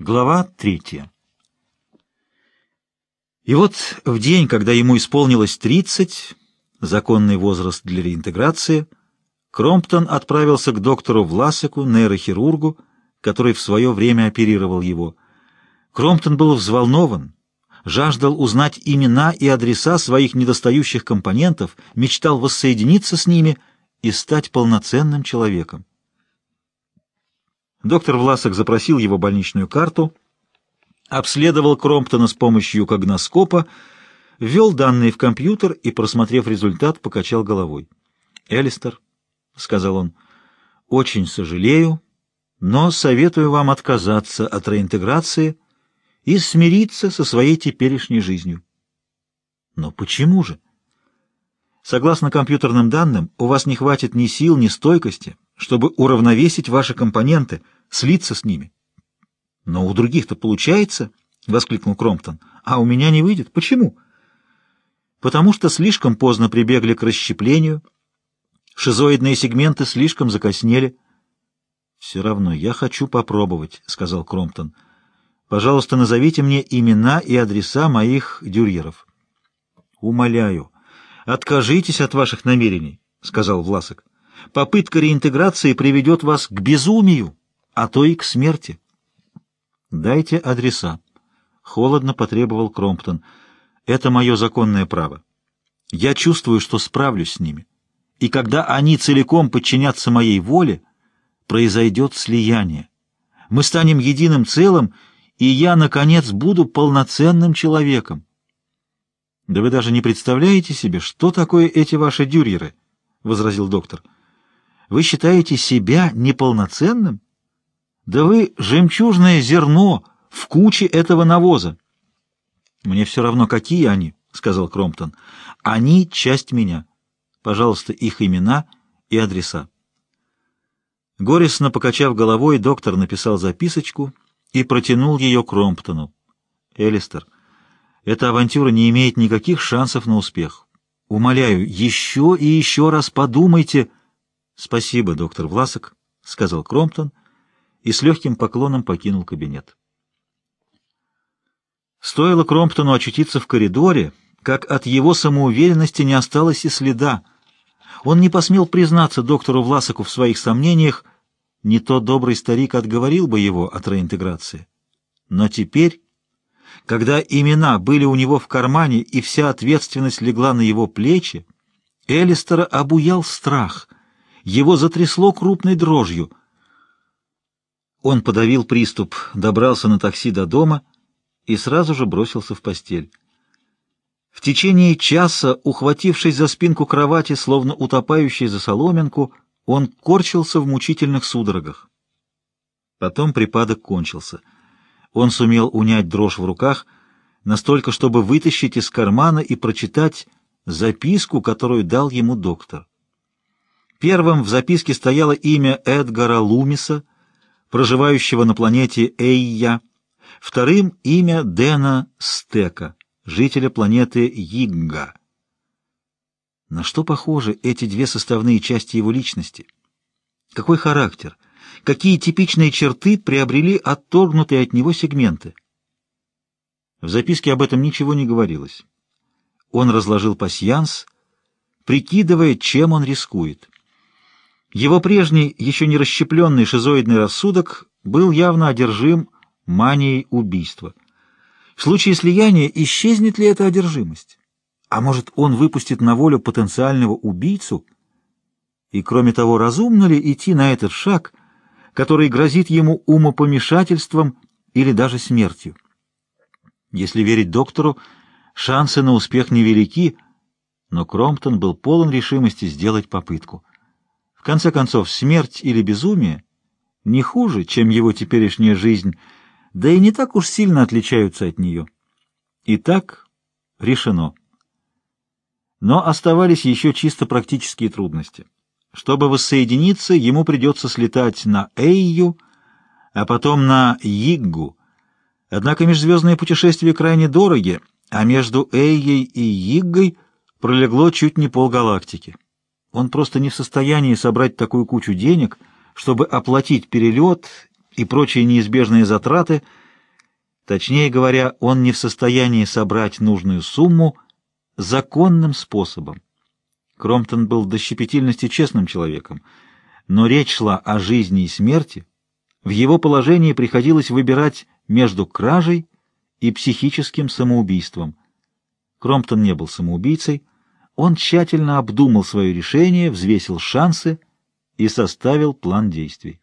Глава третья. И вот в день, когда ему исполнилось 30, законный возраст для реинтеграции, Кромптон отправился к доктору Власику, нейрохирургу, который в свое время оперировал его. Кромптон был взволнован, жаждал узнать имена и адреса своих недостающих компонентов, мечтал воссоединиться с ними и стать полноценным человеком. Доктор Власок запросил его больничную карту, обследовал Кромптона с помощью когноскопа, ввел данные в компьютер и, просмотрев результат, покачал головой. «Элистер», — сказал он, — «очень сожалею, но советую вам отказаться от реинтеграции и смириться со своей теперешней жизнью». «Но почему же?» Согласно компьютерным данным, у вас не хватит ни сил, ни стойкости, чтобы уравновесить ваши компоненты — слиться с ними. — Но у других-то получается, — воскликнул Кромптон, — а у меня не выйдет. Почему? — Потому что слишком поздно прибегли к расщеплению, шизоидные сегменты слишком закоснели. — Все равно я хочу попробовать, — сказал Кромптон. — Пожалуйста, назовите мне имена и адреса моих дюрьеров. — Умоляю, откажитесь от ваших намерений, — сказал Власок. — Попытка реинтеграции приведет вас к безумию а то и к смерти. «Дайте адреса», — холодно потребовал Кромптон. «Это мое законное право. Я чувствую, что справлюсь с ними. И когда они целиком подчинятся моей воле, произойдет слияние. Мы станем единым целым, и я, наконец, буду полноценным человеком». «Да вы даже не представляете себе, что такое эти ваши дюрьеры», — возразил доктор. «Вы считаете себя неполноценным?» Да вы жемчужное зерно в куче этого навоза. Мне все равно, какие они, — сказал Кромптон. Они — часть меня. Пожалуйста, их имена и адреса. Горестно покачав головой, доктор написал записочку и протянул ее Кромптону. Элистер, эта авантюра не имеет никаких шансов на успех. Умоляю, еще и еще раз подумайте. — Спасибо, доктор Власок, — сказал Кромптон, — и с легким поклоном покинул кабинет. Стоило Кромптону очутиться в коридоре, как от его самоуверенности не осталось и следа. Он не посмел признаться доктору Власаку в своих сомнениях, не то добрый старик отговорил бы его от реинтеграции. Но теперь, когда имена были у него в кармане и вся ответственность легла на его плечи, Элистера обуял страх, его затрясло крупной дрожью — он подавил приступ, добрался на такси до дома и сразу же бросился в постель. В течение часа, ухватившись за спинку кровати, словно утопающий за соломинку, он корчился в мучительных судорогах. Потом припадок кончился. Он сумел унять дрожь в руках, настолько, чтобы вытащить из кармана и прочитать записку, которую дал ему доктор. Первым в записке стояло имя Эдгара Лумиса — проживающего на планете Эйя, вторым — имя Дэна Стека, жителя планеты Йигга. На что похожи эти две составные части его личности? Какой характер? Какие типичные черты приобрели отторгнутые от него сегменты? В записке об этом ничего не говорилось. Он разложил пасьянс, прикидывая, чем он рискует. Его прежний, еще не расщепленный шизоидный рассудок был явно одержим манией убийства. В случае слияния исчезнет ли эта одержимость? А может, он выпустит на волю потенциального убийцу? И, кроме того, разумно ли идти на этот шаг, который грозит ему умопомешательством или даже смертью? Если верить доктору, шансы на успех невелики, но Кромптон был полон решимости сделать попытку конце концов, смерть или безумие не хуже, чем его теперешняя жизнь, да и не так уж сильно отличаются от нее. Итак, решено. Но оставались еще чисто практические трудности. Чтобы воссоединиться, ему придется слетать на Эйю, а потом на Йиггу. Однако межзвездные путешествия крайне дороги, а между Эйей и Йиггой пролегло чуть не полгалактики. Он просто не в состоянии собрать такую кучу денег, чтобы оплатить перелет и прочие неизбежные затраты, Точнее говоря, он не в состоянии собрать нужную сумму законным способом. Кромптон был до щепетильности честным человеком, но речь шла о жизни и смерти. В его положении приходилось выбирать между кражей и психическим самоубийством. Кромптон не был самоубийцей, он тщательно обдумал свое решение, взвесил шансы и составил план действий.